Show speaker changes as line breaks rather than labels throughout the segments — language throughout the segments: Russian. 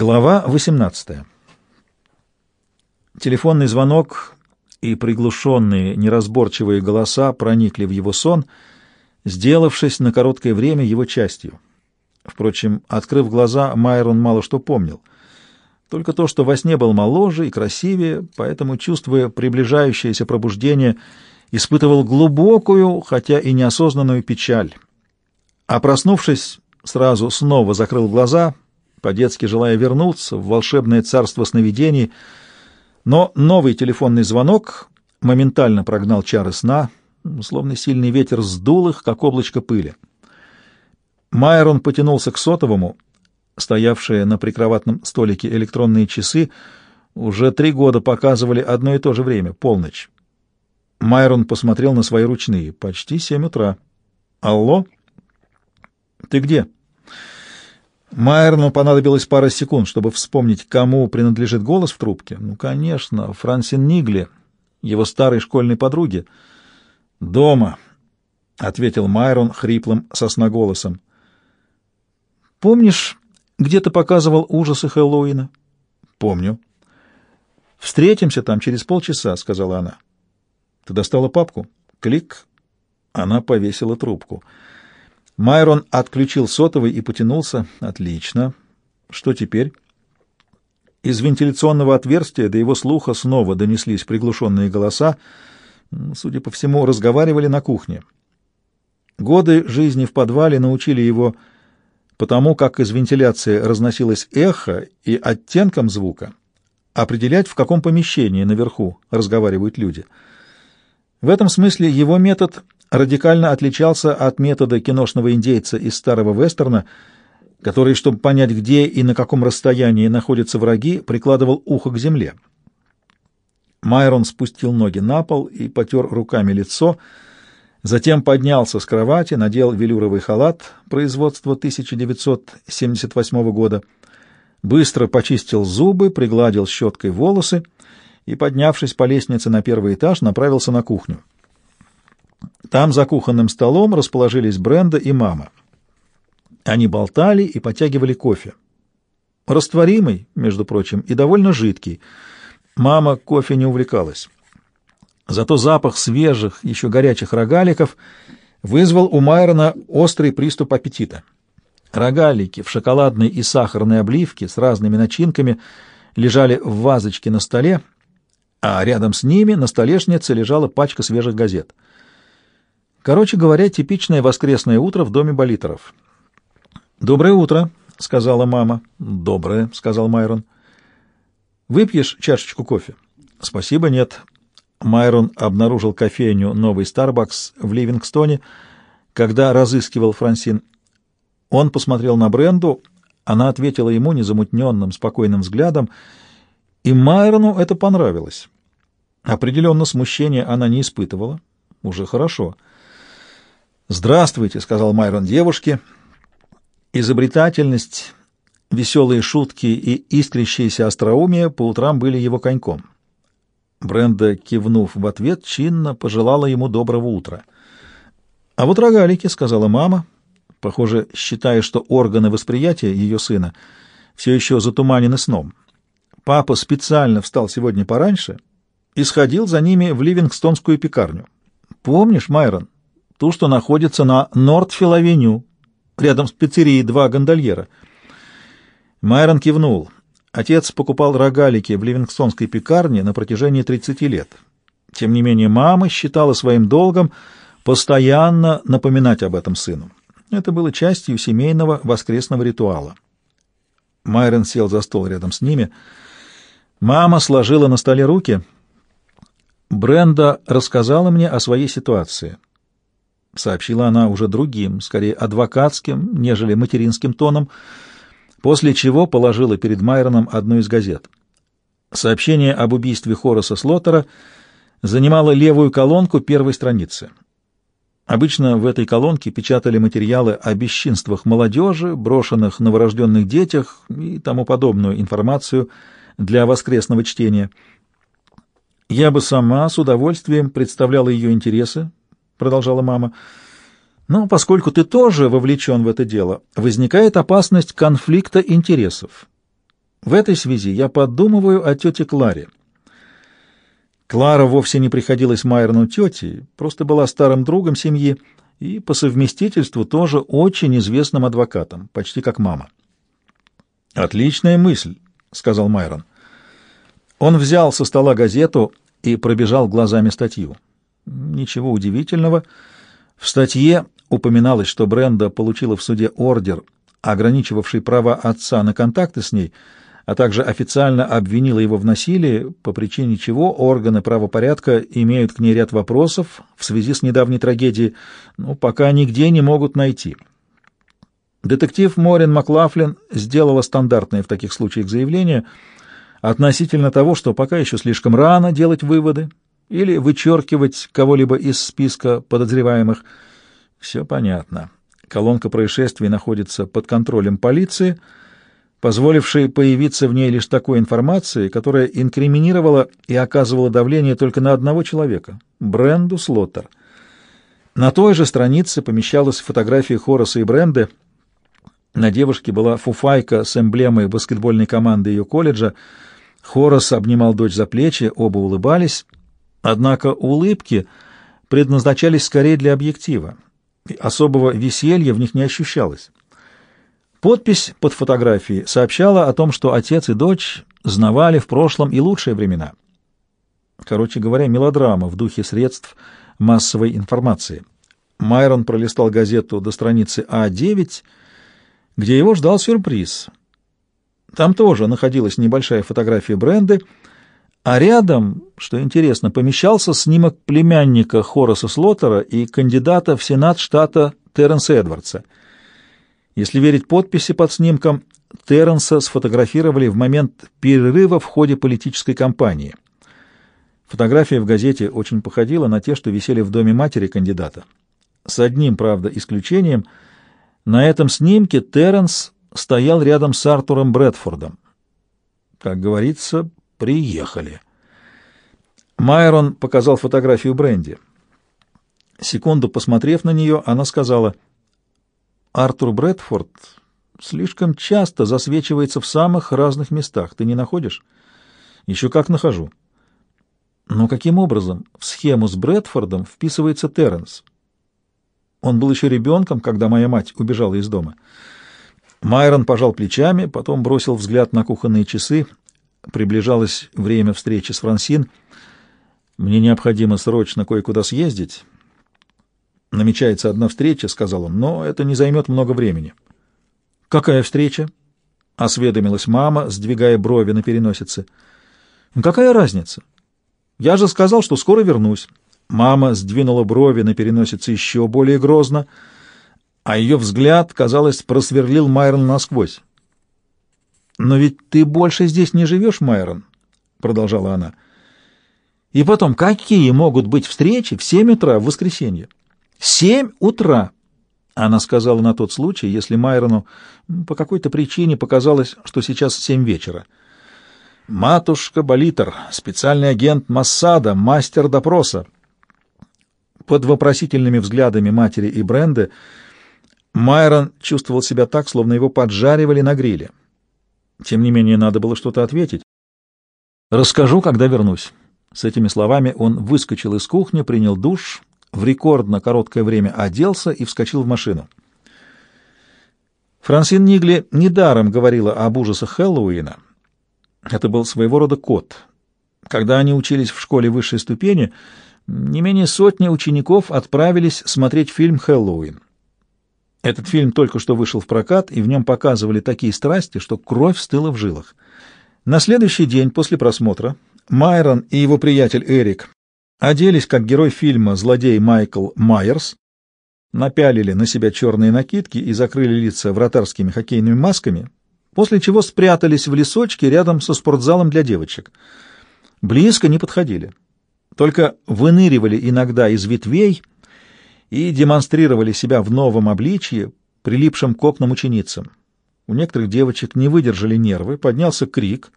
Глава 18. Телефонный звонок и приглушенные, неразборчивые голоса проникли в его сон, сделавшись на короткое время его частью. Впрочем, открыв глаза, Майрон мало что помнил. Только то, что во сне был моложе и красивее, поэтому, чувствуя приближающееся пробуждение, испытывал глубокую, хотя и неосознанную печаль. А проснувшись, сразу снова закрыл глаза — по-детски желая вернуться в волшебное царство сновидений, но новый телефонный звонок моментально прогнал чары сна, словно сильный ветер сдул их, как облачко пыли. Майрон потянулся к сотовому, стоявшие на прикроватном столике электронные часы уже три года показывали одно и то же время — полночь. Майрон посмотрел на свои ручные. Почти семь утра. «Алло? Ты где?» Майерну понадобилось пара секунд, чтобы вспомнить, кому принадлежит голос в трубке. Ну, конечно, Франсин Нигли, его старой школьной подруге. «Дома», — ответил Майрон хриплым сосноголосом. «Помнишь, где ты показывал ужасы Хэллоуина?» «Помню». «Встретимся там через полчаса», — сказала она. «Ты достала папку?» «Клик». Она повесила трубку. «Клик». Майрон отключил сотовый и потянулся. Отлично. Что теперь? Из вентиляционного отверстия до его слуха снова донеслись приглушенные голоса. Судя по всему, разговаривали на кухне. Годы жизни в подвале научили его потому, как из вентиляции разносилось эхо и оттенком звука, определять, в каком помещении наверху разговаривают люди. В этом смысле его метод радикально отличался от метода киношного индейца из старого вестерна, который, чтобы понять, где и на каком расстоянии находятся враги, прикладывал ухо к земле. Майрон спустил ноги на пол и потер руками лицо, затем поднялся с кровати, надел велюровый халат производства 1978 года, быстро почистил зубы, пригладил щеткой волосы и, поднявшись по лестнице на первый этаж, направился на кухню. Там за кухонным столом расположились Бренда и мама. Они болтали и потягивали кофе. Растворимый, между прочим, и довольно жидкий. Мама кофе не увлекалась. Зато запах свежих, еще горячих рогаликов вызвал у Майрона острый приступ аппетита. Рогалики в шоколадной и сахарной обливке с разными начинками лежали в вазочке на столе, а рядом с ними на столешнице лежала пачка свежих газет — Короче говоря, типичное воскресное утро в доме Болитеров. «Доброе утро», — сказала мама. «Доброе», — сказал Майрон. «Выпьешь чашечку кофе?» «Спасибо, нет». Майрон обнаружил кофейню «Новый Старбакс» в Ливингстоне, когда разыскивал Франсин. Он посмотрел на Бренду, она ответила ему незамутненным, спокойным взглядом, и Майрону это понравилось. Определенно смущения она не испытывала. Уже хорошо. «Здравствуйте», — сказал Майрон девушке. Изобретательность, веселые шутки и искрящееся остроумие по утрам были его коньком. Бренда, кивнув в ответ, чинно пожелала ему доброго утра. «А вот рогалики», — сказала мама, похоже, считая, что органы восприятия ее сына все еще затуманены сном. Папа специально встал сегодня пораньше и сходил за ними в Ливингстонскую пекарню. «Помнишь, Майрон?» Ту, что находится на Нортфилл-авеню, рядом с пиццерией «Два гондольера». Майрон кивнул. Отец покупал рогалики в ливингстонской пекарне на протяжении 30 лет. Тем не менее, мама считала своим долгом постоянно напоминать об этом сыну. Это было частью семейного воскресного ритуала. Майрон сел за стол рядом с ними. Мама сложила на столе руки. Бренда рассказала мне о своей ситуации —— сообщила она уже другим, скорее адвокатским, нежели материнским тоном, после чего положила перед Майроном одну из газет. Сообщение об убийстве Хораса Слоттера занимало левую колонку первой страницы. Обычно в этой колонке печатали материалы о бесчинствах молодежи, брошенных новорожденных детях и тому подобную информацию для воскресного чтения. Я бы сама с удовольствием представляла ее интересы, продолжала мама. Но поскольку ты тоже вовлечен в это дело, возникает опасность конфликта интересов. В этой связи я подумываю о тете Кларе. Клара вовсе не приходилась Майерну тетей, просто была старым другом семьи и по совместительству тоже очень известным адвокатом, почти как мама. «Отличная мысль», — сказал Майрон. Он взял со стола газету и пробежал глазами статью. Ничего удивительного. В статье упоминалось, что Бренда получила в суде ордер, ограничивавший права отца на контакты с ней, а также официально обвинила его в насилии, по причине чего органы правопорядка имеют к ней ряд вопросов в связи с недавней трагедией, но пока нигде не могут найти. Детектив Морин Маклафлин сделала стандартное в таких случаях заявление относительно того, что пока еще слишком рано делать выводы или вычеркивать кого-либо из списка подозреваемых. Все понятно. Колонка происшествий находится под контролем полиции, позволившей появиться в ней лишь такой информации, которая инкриминировала и оказывала давление только на одного человека — Бренду Слоттер. На той же странице помещалась фотография Хораса и Бренды — на девушке была фуфайка с эмблемой баскетбольной команды ее колледжа. Хорос обнимал дочь за плечи, оба улыбались. Однако улыбки предназначались скорее для объектива. Особого веселья в них не ощущалось. Подпись под фотографией сообщала о том, что отец и дочь знавали в прошлом и лучшие времена. Короче говоря, мелодрама в духе средств массовой информации. Майрон пролистал газету до страницы А9 где его ждал сюрприз. Там тоже находилась небольшая фотография Бренды, а рядом, что интересно, помещался снимок племянника Хораса Слоттера и кандидата в Сенат штата Терренса Эдвардса. Если верить подписи под снимком, Терренса сфотографировали в момент перерыва в ходе политической кампании. Фотография в газете очень походила на те, что висели в доме матери кандидата. С одним, правда, исключением — на этом снимке Терренс стоял рядом с Артуром Брэдфордом. Как говорится, приехали. Майрон показал фотографию Бренди. Секунду посмотрев на нее, она сказала, «Артур Брэдфорд слишком часто засвечивается в самых разных местах. Ты не находишь?» «Еще как нахожу». «Но каким образом в схему с Брэдфордом вписывается Терренс?» Он был еще ребенком, когда моя мать убежала из дома. Майрон пожал плечами, потом бросил взгляд на кухонные часы. Приближалось время встречи с Франсин. «Мне необходимо срочно кое-куда съездить». «Намечается одна встреча», — сказал он, — «но это не займет много времени». «Какая встреча?» — осведомилась мама, сдвигая брови на переносице. «Какая разница? Я же сказал, что скоро вернусь». Мама сдвинула брови на переносице еще более грозно, а ее взгляд, казалось, просверлил Майрон насквозь. «Но ведь ты больше здесь не живешь, Майрон», — продолжала она. «И потом, какие могут быть встречи в семь утра в воскресенье?» «Семь утра!» Она сказала на тот случай, если Майрону по какой-то причине показалось, что сейчас семь вечера. «Матушка Болитер, специальный агент Массада, мастер допроса», под вопросительными взглядами матери и Бренды Майрон чувствовал себя так, словно его поджаривали на гриле. Тем не менее, надо было что-то ответить. «Расскажу, когда вернусь». С этими словами он выскочил из кухни, принял душ, в рекордно короткое время оделся и вскочил в машину. Франсин Нигли недаром говорила об ужасах Хэллоуина. Это был своего рода код. Когда они учились в школе высшей ступени — не менее сотни учеников отправились смотреть фильм «Хэллоуин». Этот фильм только что вышел в прокат, и в нем показывали такие страсти, что кровь стыла в жилах. На следующий день после просмотра Майрон и его приятель Эрик оделись как герой фильма «Злодей Майкл Майерс», напялили на себя черные накидки и закрыли лица вратарскими хоккейными масками, после чего спрятались в лесочке рядом со спортзалом для девочек. Близко не подходили только выныривали иногда из ветвей и демонстрировали себя в новом обличье, прилипшем к окнам ученицам. У некоторых девочек не выдержали нервы, поднялся крик.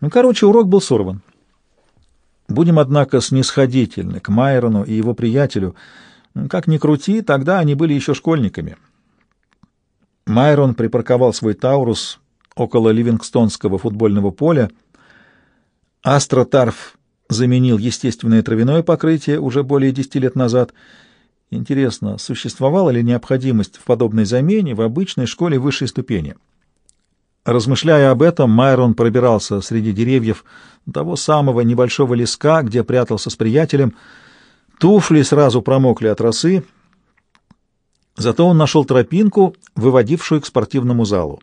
Ну, короче, урок был сорван. Будем, однако, снисходительны к Майрону и его приятелю. Как ни крути, тогда они были еще школьниками. Майрон припарковал свой Таурус около Ливингстонского футбольного поля. Астротарф заменил естественное травяное покрытие уже более десяти лет назад. Интересно, существовала ли необходимость в подобной замене в обычной школе высшей ступени? Размышляя об этом, Майрон пробирался среди деревьев того самого небольшого леска, где прятался с приятелем. Туфли сразу промокли от росы, зато он нашел тропинку, выводившую к спортивному залу.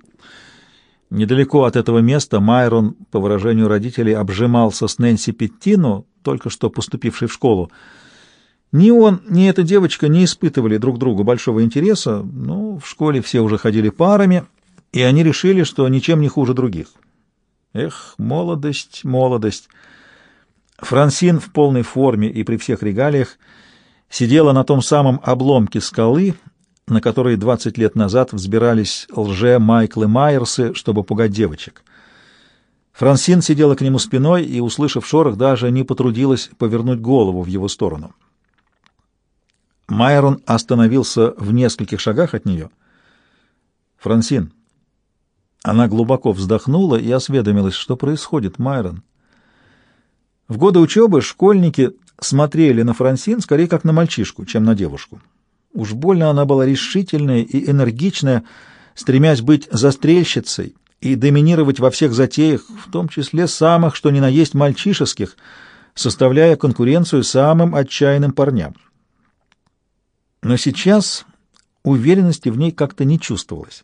Недалеко от этого места Майрон, по выражению родителей, обжимался с Нэнси Петтино, только что поступившей в школу. Ни он, ни эта девочка не испытывали друг другу большого интереса, но в школе все уже ходили парами, и они решили, что ничем не хуже других. Эх, молодость, молодость! Франсин в полной форме и при всех регалиях сидела на том самом обломке скалы, на которой 20 лет назад взбирались лже Майклы Майерсы, чтобы пугать девочек. Франсин сидела к нему спиной и, услышав шорох, даже не потрудилась повернуть голову в его сторону. Майрон остановился в нескольких шагах от нее. «Франсин». Она глубоко вздохнула и осведомилась, что происходит, Майрон. В годы учебы школьники смотрели на Франсин скорее как на мальчишку, чем на девушку. Уж больно она была решительная и энергичная, стремясь быть застрельщицей и доминировать во всех затеях, в том числе самых, что ни на есть мальчишеских, составляя конкуренцию самым отчаянным парням. Но сейчас уверенности в ней как-то не чувствовалось.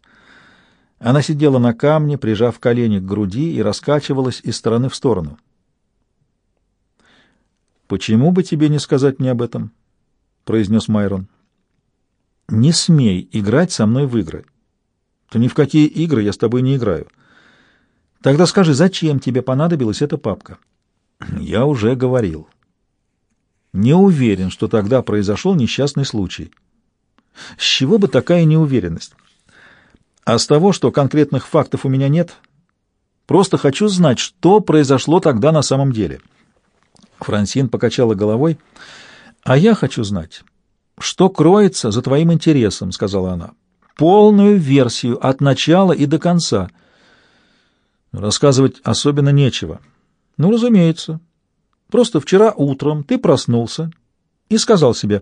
Она сидела на камне, прижав колени к груди и раскачивалась из стороны в сторону. «Почему бы тебе не сказать мне об этом?» — произнес Майрон. Не смей играть со мной в игры. То ни в какие игры я с тобой не играю. Тогда скажи, зачем тебе понадобилась эта папка? Я уже говорил. Не уверен, что тогда произошел несчастный случай. С чего бы такая неуверенность? А с того, что конкретных фактов у меня нет, просто хочу знать, что произошло тогда на самом деле. Франсин покачала головой. А я хочу знать, что кроется за твоим интересом, — сказала она. — Полную версию от начала и до конца. Рассказывать особенно нечего. Ну, разумеется. Просто вчера утром ты проснулся и сказал себе,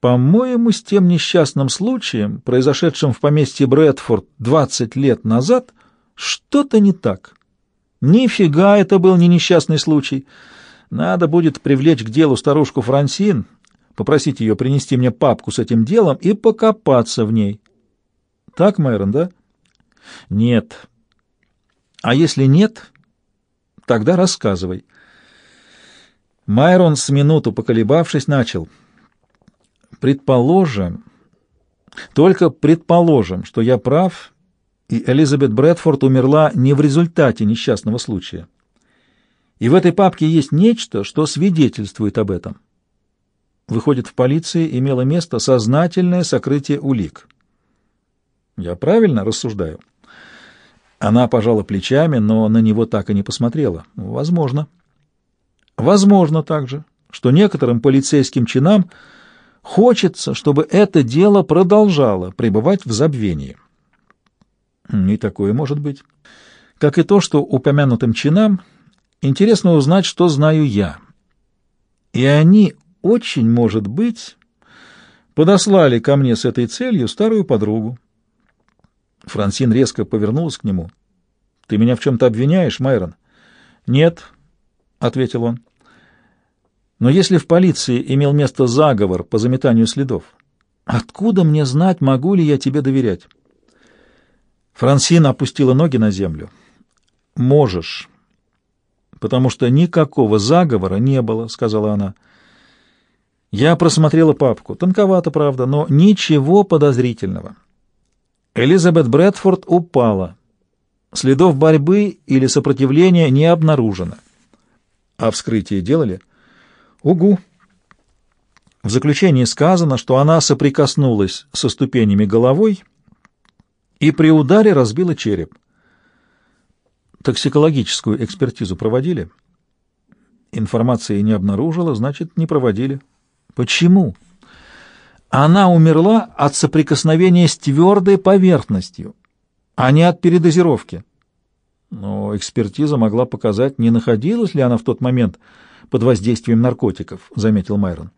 по-моему, с тем несчастным случаем, произошедшим в поместье Брэдфорд 20 лет назад, что-то не так. Нифига это был не несчастный случай. Надо будет привлечь к делу старушку Франсин, попросить ее принести мне папку с этим делом и покопаться в ней. Так, Майрон, да? Нет. А если нет, тогда рассказывай. Майрон с минуту поколебавшись начал. Предположим, только предположим, что я прав, и Элизабет Брэдфорд умерла не в результате несчастного случая. И в этой папке есть нечто, что свидетельствует об этом. Выходит, в полиции имело место сознательное сокрытие улик. Я правильно рассуждаю? Она пожала плечами, но на него так и не посмотрела. Возможно. Возможно также, что некоторым полицейским чинам хочется, чтобы это дело продолжало пребывать в забвении. И такое может быть. Как и то, что упомянутым чинам интересно узнать, что знаю я. И они очень может быть, подослали ко мне с этой целью старую подругу. Франсин резко повернулась к нему. — Ты меня в чем-то обвиняешь, Майрон? — Нет, — ответил он. — Но если в полиции имел место заговор по заметанию следов, откуда мне знать, могу ли я тебе доверять? Франсин опустила ноги на землю. — Можешь, потому что никакого заговора не было, — сказала она. — я просмотрела папку. Тонковато, правда, но ничего подозрительного. Элизабет Брэдфорд упала. Следов борьбы или сопротивления не обнаружено. А вскрытие делали? Угу. В заключении сказано, что она соприкоснулась со ступенями головой и при ударе разбила череп. Токсикологическую экспертизу проводили? Информации не обнаружила, значит, не проводили. Почему? Она умерла от соприкосновения с твердой поверхностью, а не от передозировки. Но экспертиза могла показать, не находилась ли она в тот момент под воздействием наркотиков, заметил Майрон.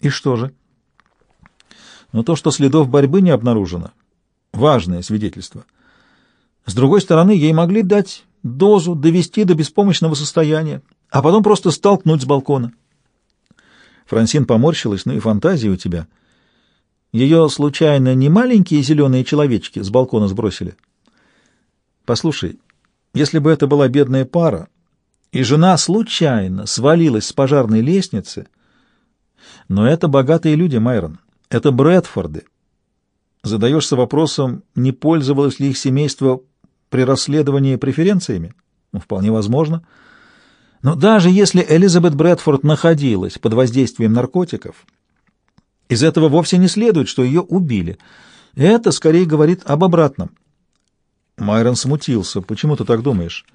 И что же? Но то, что следов борьбы не обнаружено, важное свидетельство. С другой стороны, ей могли дать дозу, довести до беспомощного состояния, а потом просто столкнуть с балкона. Франсин поморщилась, ну и фантазия у тебя. Ее, случайно, не маленькие зеленые человечки с балкона сбросили? Послушай, если бы это была бедная пара, и жена случайно свалилась с пожарной лестницы, но это богатые люди, Майрон, это Брэдфорды. Задаешься вопросом, не пользовалось ли их семейство при расследовании преференциями? Ну, вполне возможно. Но даже если Элизабет Брэдфорд находилась под воздействием наркотиков, из этого вовсе не следует, что ее убили. Это скорее говорит об обратном. Майрон смутился. «Почему ты так думаешь?»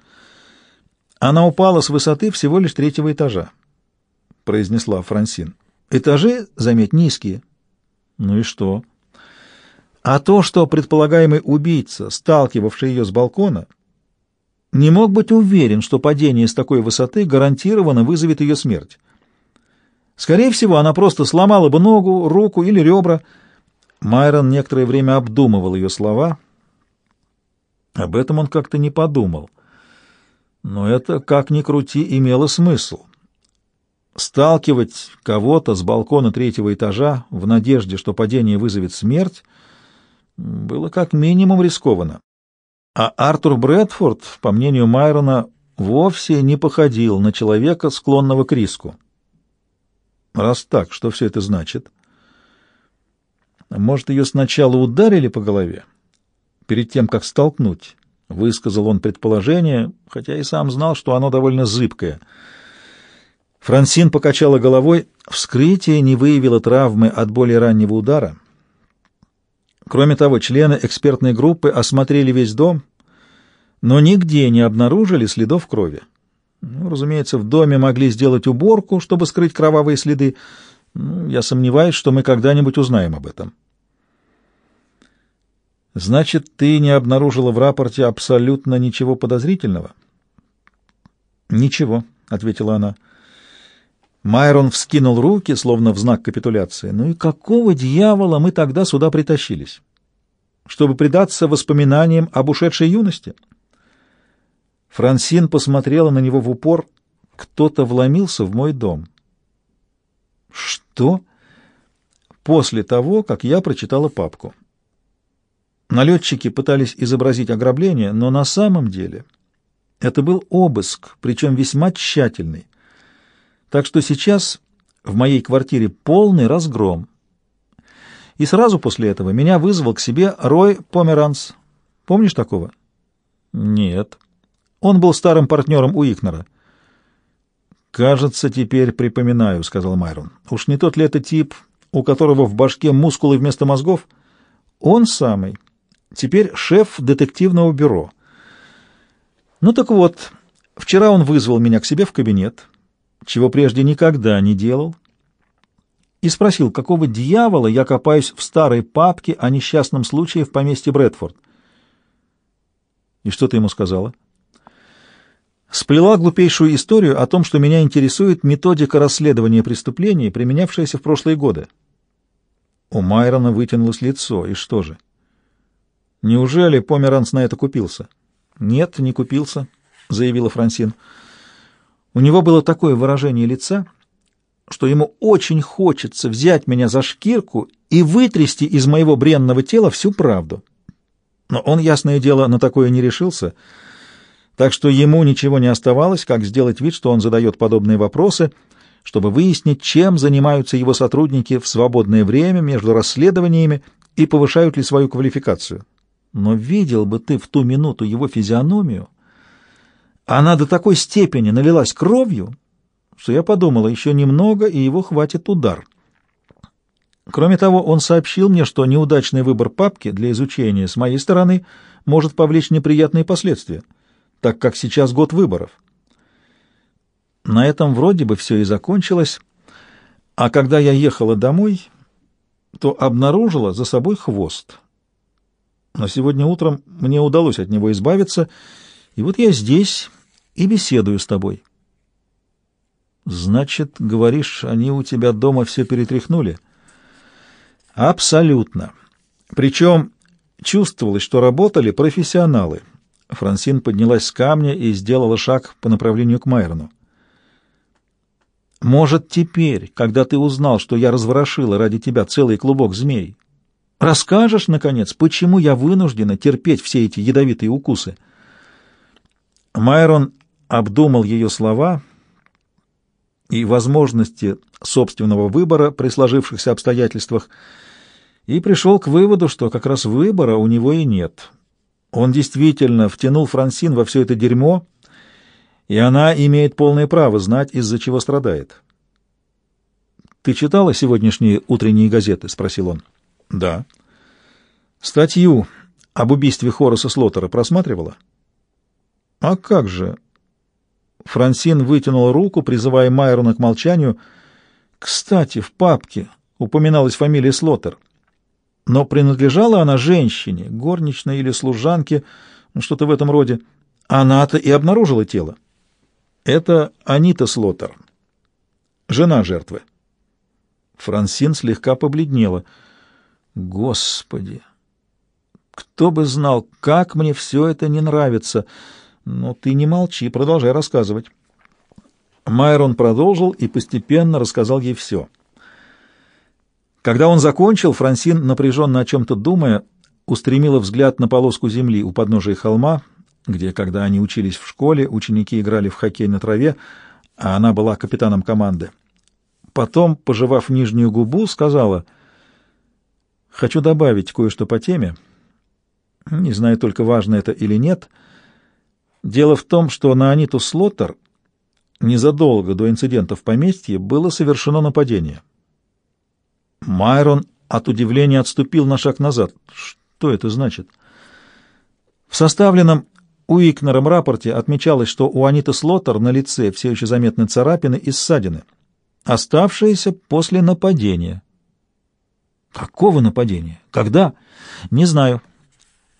«Она упала с высоты всего лишь третьего этажа», — произнесла Франсин. «Этажи, заметь, низкие». «Ну и что?» «А то, что предполагаемый убийца, сталкивавший ее с балкона, не мог быть уверен, что падение с такой высоты гарантированно вызовет ее смерть. Скорее всего, она просто сломала бы ногу, руку или ребра». Майрон некоторое время обдумывал ее слова — об этом он как-то не подумал. Но это, как ни крути, имело смысл. Сталкивать кого-то с балкона третьего этажа в надежде, что падение вызовет смерть, было как минимум рискованно. А Артур Брэдфорд, по мнению Майрона, вовсе не походил на человека, склонного к риску. Раз так, что все это значит? Может, ее сначала ударили по голове, перед тем, как столкнуть. Высказал он предположение, хотя и сам знал, что оно довольно зыбкое. Франсин покачала головой. Вскрытие не выявило травмы от более раннего удара. Кроме того, члены экспертной группы осмотрели весь дом, но нигде не обнаружили следов крови. Ну, разумеется, в доме могли сделать уборку, чтобы скрыть кровавые следы. Ну, я сомневаюсь, что мы когда-нибудь узнаем об этом. Значит, ты не обнаружила в рапорте абсолютно ничего подозрительного? Ничего, ответила она. Майрон вскинул руки, словно в знак капитуляции. Ну и какого дьявола мы тогда сюда притащились? Чтобы предаться воспоминаниям об ушедшей юности? Франсин посмотрела на него в упор. Кто-то вломился в мой дом. Что? После того, как я прочитала папку. Налетчики пытались изобразить ограбление, но на самом деле это был обыск, причем весьма тщательный. Так что сейчас в моей квартире полный разгром. И сразу после этого меня вызвал к себе Рой Померанс. Помнишь такого? Нет. Он был старым партнером у Икнера. «Кажется, теперь припоминаю», — сказал Майрон. «Уж не тот ли это тип, у которого в башке мускулы вместо мозгов?» «Он самый». Теперь шеф детективного бюро. Ну так вот, вчера он вызвал меня к себе в кабинет, чего прежде никогда не делал, и спросил, какого дьявола я копаюсь в старой папке о несчастном случае в поместье Брэдфорд. И что ты ему сказала? Сплела глупейшую историю о том, что меня интересует методика расследования преступлений, применявшаяся в прошлые годы. У Майрона вытянулось лицо, и что же? — Неужели Померанц на это купился? Нет, не купился, заявила Франсин. У него было такое выражение лица, что ему очень хочется взять меня за шкирку и вытрясти из моего бренного тела всю правду. Но он, ясное дело, на такое не решился, так что ему ничего не оставалось, как сделать вид, что он задает подобные вопросы, чтобы выяснить, чем занимаются его сотрудники в свободное время между расследованиями и повышают ли свою квалификацию. Но видел бы ты в ту минуту его физиономию. Она до такой степени налилась кровью, что я подумала, еще немного, и его хватит удар. Кроме того, он сообщил мне, что неудачный выбор папки для изучения с моей стороны может повлечь неприятные последствия, так как сейчас год выборов. На этом вроде бы все и закончилось, а когда я ехала домой, то обнаружила за собой хвост — но сегодня утром мне удалось от него избавиться, И вот я здесь и беседую с тобой. Значит, говоришь, они у тебя дома все перетряхнули? Абсолютно. Причем чувствовалось, что работали профессионалы. Франсин поднялась с камня и сделала шаг по направлению к Майрону. Может, теперь, когда ты узнал, что я разворошила ради тебя целый клубок змей, расскажешь, наконец, почему я вынуждена терпеть все эти ядовитые укусы?» Майрон обдумал ее слова и возможности собственного выбора при сложившихся обстоятельствах и пришел к выводу, что как раз выбора у него и нет. Он действительно втянул Франсин во все это дерьмо, и она имеет полное право знать, из-за чего страдает. «Ты читала сегодняшние утренние газеты?» — спросил он. «Да». «Статью об убийстве Хораса Слоттера просматривала?» «А как же?» Франсин вытянул руку, призывая Майрона к молчанию. «Кстати, в папке упоминалась фамилия Слоттер. Но принадлежала она женщине, горничной или служанке, ну, что-то в этом роде. Она-то и обнаружила тело. Это Анита Слоттер, жена жертвы». Франсин слегка побледнела. «Господи! Кто бы знал, как мне все это не нравится!» Но ты не молчи, продолжай рассказывать. Майрон продолжил и постепенно рассказал ей все. Когда он закончил, Франсин, напряженно о чем-то думая, устремила взгляд на полоску земли у подножия холма, где, когда они учились в школе, ученики играли в хоккей на траве, а она была капитаном команды. Потом, пожевав нижнюю губу, сказала, «Хочу добавить кое-что по теме. Не знаю только, важно это или нет». Дело в том, что на Аниту Слоттер незадолго до инцидента в поместье было совершено нападение. Майрон от удивления отступил на шаг назад. Что это значит? В составленном Уикнером рапорте отмечалось, что у Аниты Слоттер на лице все еще заметны царапины и ссадины, оставшиеся после нападения. Какого нападения? Когда? Не знаю.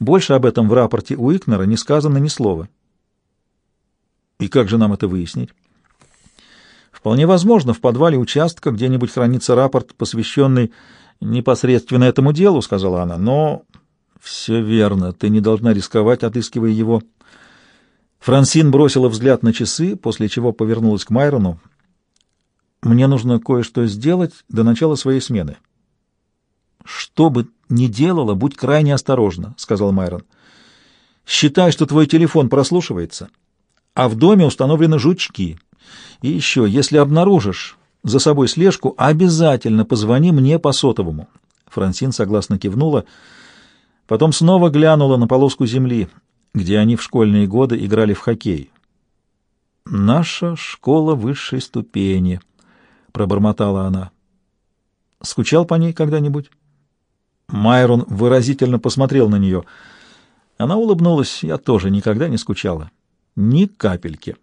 Больше об этом в рапорте Уикнера не сказано ни слова. И как же нам это выяснить? Вполне возможно, в подвале участка где-нибудь хранится рапорт, посвященный непосредственно этому делу, сказала она. Но все верно, ты не должна рисковать, отыскивая его. Франсин бросила взгляд на часы, после чего повернулась к Майрону. Мне нужно кое-что сделать до начала своей смены. Что бы ни делала, будь крайне осторожна, сказал Майрон. Считай, что твой телефон прослушивается а в доме установлены жучки. И еще, если обнаружишь за собой слежку, обязательно позвони мне по сотовому». Франсин согласно кивнула, потом снова глянула на полоску земли, где они в школьные годы играли в хоккей. «Наша школа высшей ступени», — пробормотала она. «Скучал по ней когда-нибудь?» Майрон выразительно посмотрел на нее. Она улыбнулась. «Я тоже никогда не скучала». Ни капельки.